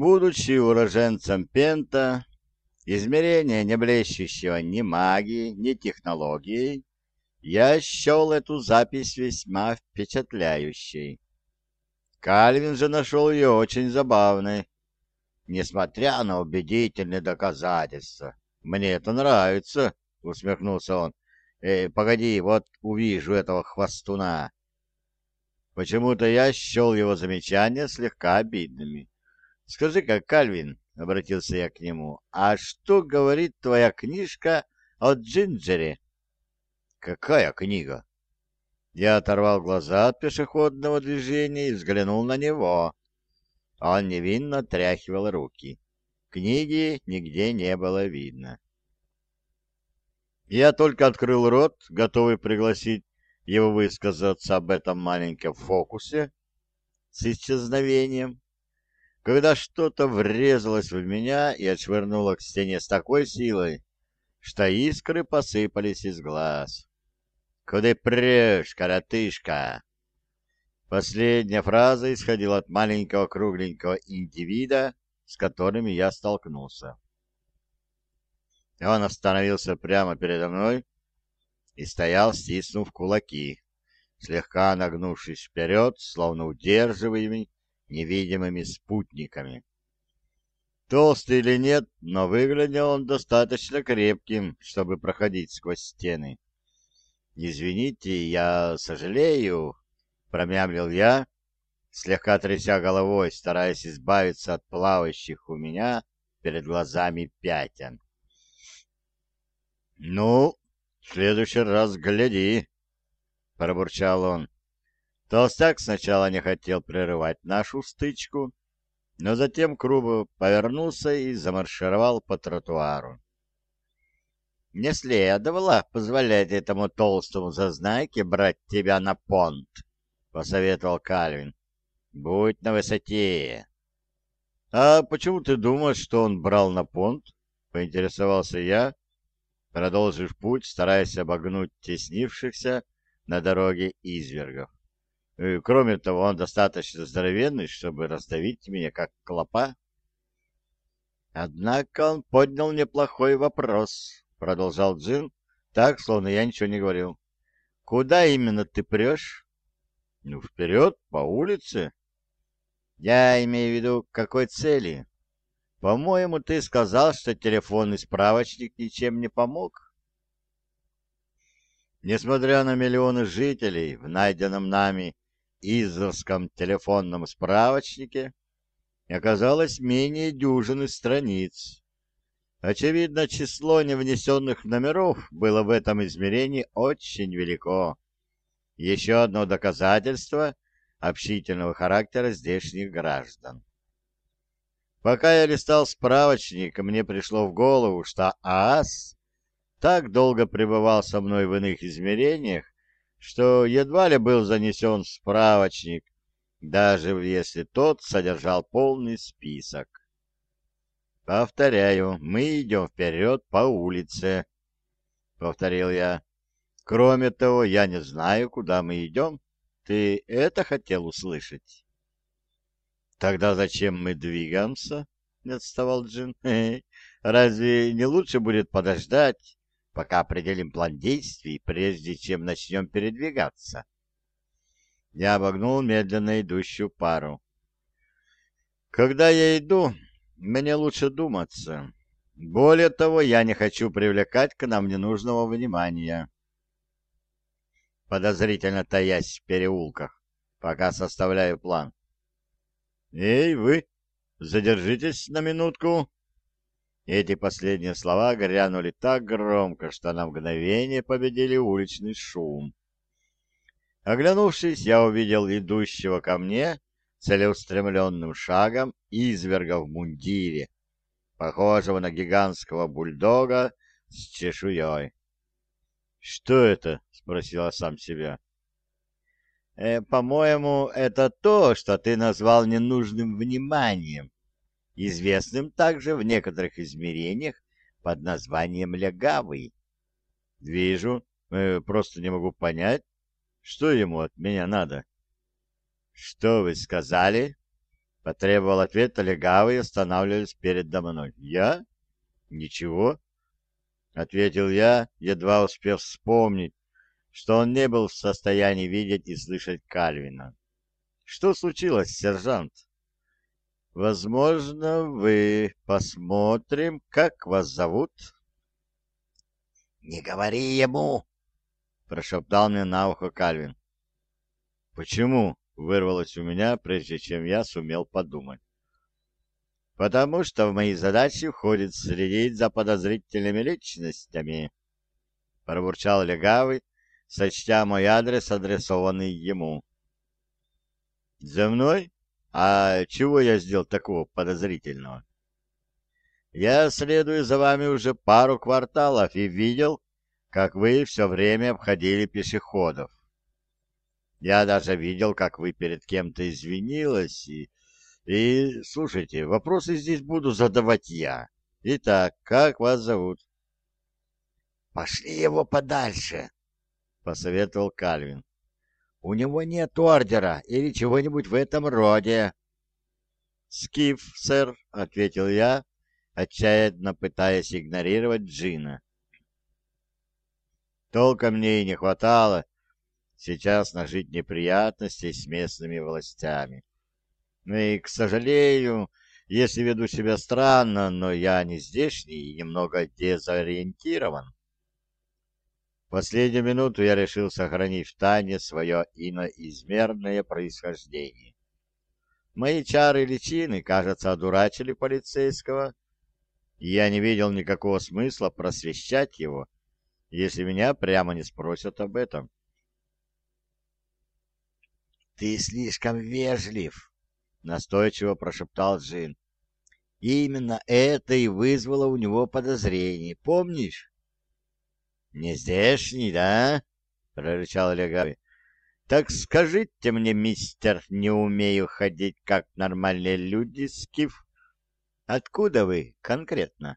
Будучи уроженцем Пента, измерения не блещущего ни магией, ни технологией, я счел эту запись весьма впечатляющей. Кальвин же нашел ее очень забавной. Несмотря на убедительные доказательства. Мне это нравится, усмехнулся он. Э, погоди, вот увижу этого хвостуна. Почему-то я счел его замечания слегка обидными. Скажи-ка, Кальвин, — обратился я к нему, — а что говорит твоя книжка о Джинджере? Какая книга? Я оторвал глаза от пешеходного движения и взглянул на него. Он невинно тряхивал руки. Книги нигде не было видно. Я только открыл рот, готовый пригласить его высказаться об этом маленьком фокусе с исчезновением, когда что-то врезалось в меня и отшвырнуло к стене с такой силой, что искры посыпались из глаз. «Куда прешь, коротышка?» Последняя фраза исходила от маленького кругленького индивида, с которыми я столкнулся. Он остановился прямо передо мной и стоял, стиснув кулаки, слегка нагнувшись вперед, словно удерживаемый невидимыми спутниками. Толстый или нет, но выглядел он достаточно крепким, чтобы проходить сквозь стены. «Извините, я сожалею», — промямлил я, слегка тряся головой, стараясь избавиться от плавающих у меня перед глазами пятен. «Ну, в следующий раз гляди», — пробурчал он. Толстяк сначала не хотел прерывать нашу стычку, но затем грубо повернулся и замаршировал по тротуару. «Не следовало позволять этому толстому зазнайке брать тебя на понт», — посоветовал Кальвин. «Будь на высоте». «А почему ты думаешь, что он брал на понт?» — поинтересовался я, продолжив путь, стараясь обогнуть теснившихся на дороге извергов. И, кроме того, он достаточно здоровенный, чтобы раздавить меня, как клопа. Однако он поднял неплохой вопрос, — продолжал Джин, так, словно я ничего не говорил. — Куда именно ты прешь? — Ну, вперед, по улице. — Я имею в виду, какой цели? По-моему, ты сказал, что телефонный справочник ничем не помог. Несмотря на миллионы жителей в найденном нами Изовском телефонном справочнике, оказалось менее дюжины страниц. Очевидно, число невнесенных номеров было в этом измерении очень велико. Еще одно доказательство общительного характера здешних граждан. Пока я листал справочник, мне пришло в голову, что ААС так долго пребывал со мной в иных измерениях, что едва ли был занесен в справочник, даже если тот содержал полный список. «Повторяю, мы идем вперед по улице», — повторил я. «Кроме того, я не знаю, куда мы идем. Ты это хотел услышать?» «Тогда зачем мы двигаемся?» — не отставал Джин. «Разве не лучше будет подождать, пока определим план действий, прежде чем начнем передвигаться?» Я обогнул медленно идущую пару. «Когда я иду, мне лучше думаться. Более того, я не хочу привлекать к нам ненужного внимания» подозрительно таясь в переулках, пока составляю план. «Эй, вы, задержитесь на минутку!» Эти последние слова грянули так громко, что на мгновение победили уличный шум. Оглянувшись, я увидел идущего ко мне целеустремленным шагом изверга в мундире, похожего на гигантского бульдога с чешуей. «Что это?» — спросил я сам себя. Э, по-моему, это то, что ты назвал ненужным вниманием, известным также в некоторых измерениях под названием легавый. Вижу, э, просто не могу понять, что ему от меня надо. Что вы сказали? — потребовал ответа легавый, останавливаясь передо мной. «Я? Ничего?» — ответил я, едва успев вспомнить, что он не был в состоянии видеть и слышать Кальвина. «Что случилось, сержант?» «Возможно, вы. Посмотрим, как вас зовут?» «Не говори ему!» — прошептал мне на ухо Кальвин. «Почему?» — вырвалось у меня, прежде чем я сумел подумать. «Потому что в мои задачи входит следить за подозрительными личностями», — пробурчал легавый, сочтя мой адрес, адресованный ему. «За мной? А чего я сделал такого подозрительного?» «Я следую за вами уже пару кварталов и видел, как вы все время обходили пешеходов. Я даже видел, как вы перед кем-то извинилась, и... И, слушайте, вопросы здесь буду задавать я. Итак, как вас зовут? Пошли его подальше, — посоветовал Кальвин. У него нет ордера или чего-нибудь в этом роде. Скиф, сэр, — ответил я, отчаянно пытаясь игнорировать Джина. Толка мне и не хватало, сейчас нажить неприятностей с местными властями. Ну и, к сожалению, если веду себя странно, но я не здешний и немного дезориентирован. Последнюю минуту я решил сохранить в тайне свое иноизмерное происхождение. Мои чары личины, кажется, одурачили полицейского, и я не видел никакого смысла просвещать его, если меня прямо не спросят об этом. «Ты слишком вежлив», — настойчиво прошептал Джин. «Именно это и вызвало у него подозрение, помнишь?» «Не здешний, да?» — прорычал Легавый. «Так скажите мне, мистер, не умею ходить, как нормальные люди, Скиф. Откуда вы конкретно?»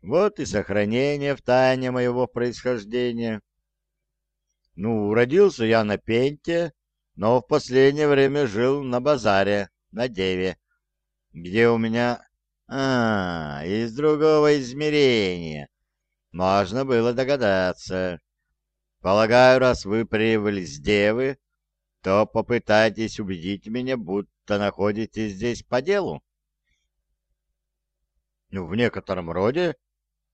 «Вот и сохранение в тайне моего происхождения». «Ну, родился я на Пенте, но в последнее время жил на базаре, на Деве, где у меня... А, из другого измерения. Можно было догадаться. Полагаю, раз вы прибыли с Девы, то попытайтесь убедить меня, будто находитесь здесь по делу. Ну, в некотором роде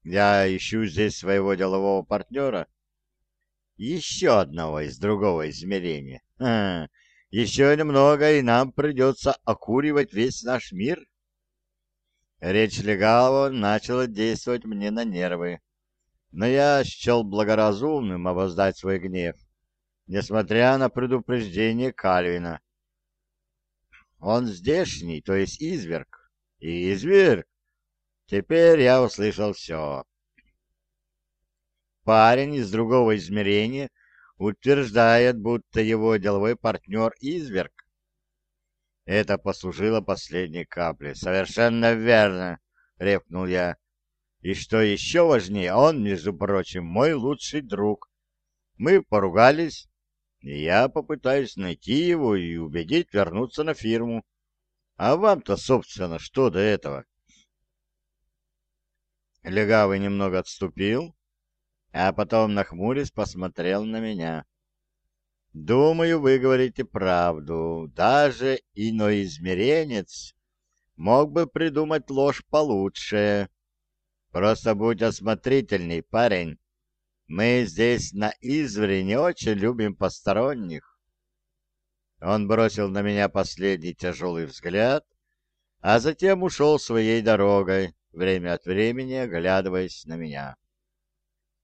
я ищу здесь своего делового партнера. Еще одного из другого измерения. А, еще немного, и нам придется окуривать весь наш мир. Речь Легалова начала действовать мне на нервы, но я счел благоразумным обоздать свой гнев, несмотря на предупреждение Кальвина. Он здешний, то есть изверг. И изверг. Теперь я услышал все. Парень из другого измерения утверждает, будто его деловой партнер изверг. Это послужило последней каплей. «Совершенно верно!» — ревкнул я. «И что еще важнее, он, между прочим, мой лучший друг. Мы поругались, и я попытаюсь найти его и убедить вернуться на фирму. А вам-то, собственно, что до этого?» Легавый немного отступил, а потом, нахмурясь, посмотрел на меня. «Думаю, вы говорите правду. Даже иноизмеренец мог бы придумать ложь получше. Просто будь осмотрительней, парень. Мы здесь на Извре не очень любим посторонних». Он бросил на меня последний тяжелый взгляд, а затем ушел своей дорогой, время от времени оглядываясь на меня.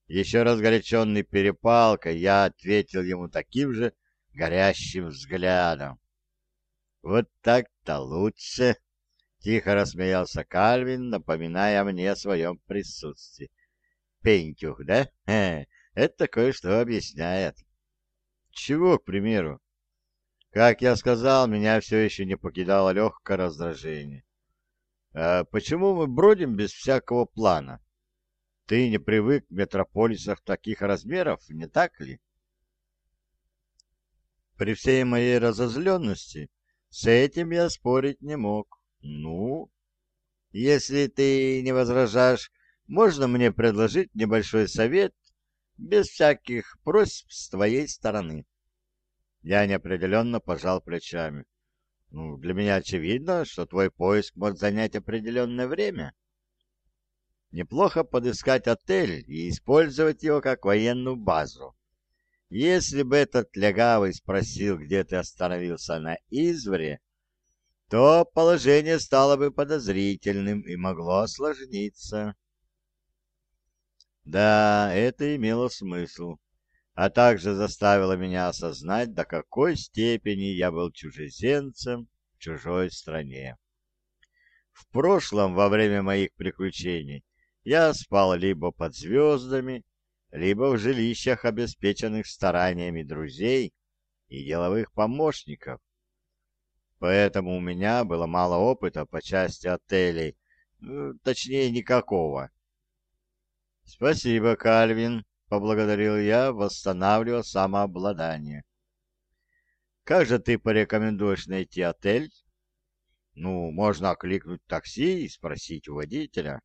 Еще разгоряченный перепалкой, я ответил ему таким же горящим взглядом. «Вот так-то лучше!» — тихо рассмеялся Кальвин, напоминая мне о своем присутствии. «Пентюх, да? Э, это кое-что объясняет». «Чего, к примеру?» Как я сказал, меня все еще не покидало легкое раздражение. «А почему мы бродим без всякого плана?» Ты не привык к метрополисах таких размеров, не так ли? При всей моей разозленности С этим я спорить не мог. Ну, если ты не возражаешь, можно мне предложить небольшой совет без всяких просьб с твоей стороны. Я неопределенно пожал плечами. Ну, для меня очевидно, что твой поиск может занять определенное время. Неплохо подыскать отель и использовать его как военную базу. Если бы этот легавый спросил, где ты остановился на Извре, то положение стало бы подозрительным и могло осложниться. Да, это имело смысл, а также заставило меня осознать, до какой степени я был чужеземцем в чужой стране. В прошлом, во время моих приключений, я спал либо под звездами, либо в жилищах, обеспеченных стараниями друзей и деловых помощников. Поэтому у меня было мало опыта по части отелей, ну, точнее никакого. «Спасибо, Кальвин», — поблагодарил я, восстанавливая самообладание. «Как же ты порекомендуешь найти отель?» «Ну, можно окликнуть такси и спросить у водителя».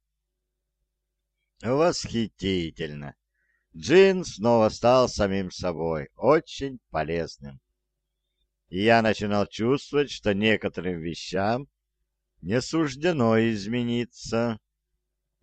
«Восхитительно!» Джин снова стал самим собой, очень полезным. И я начинал чувствовать, что некоторым вещам не суждено измениться.